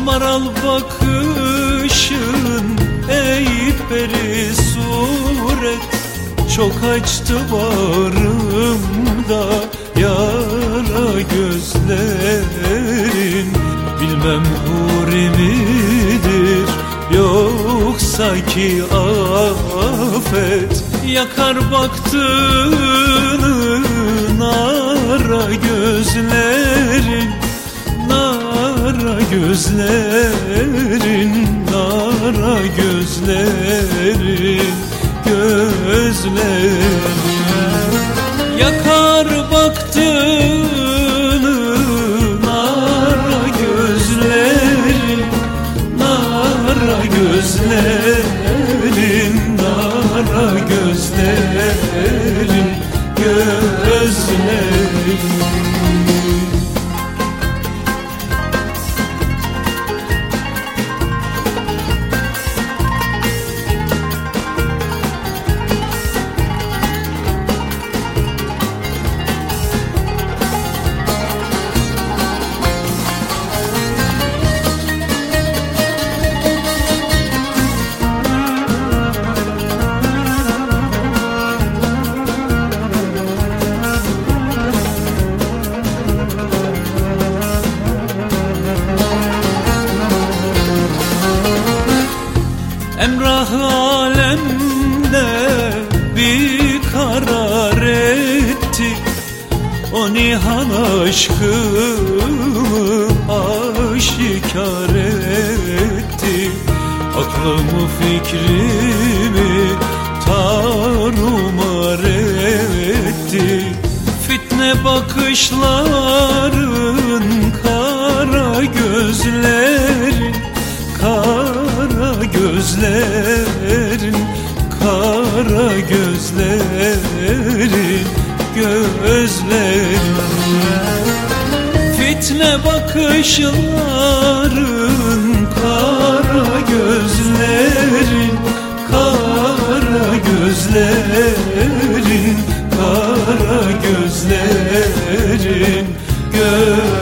Amaral bakışın ey peri suret. Çok açtı varımda yara gözlerin. Bilmem huri midir yoksa ki afet. Yakar baktığını Nara gözlerin, nara gözlerin Gözlerin. Yakar baktığını nara gözlerin Nara gözlerin, aşkımı aşikar etti. Aklımı fikrimi tarumar etti. Fitne bakışların kara gözlerin Kara gözlerin Kara gözlerin Gözlerin Fitne bakışların Kara gözlerin Kara gözlerin Kara gözlerin. Gözlerin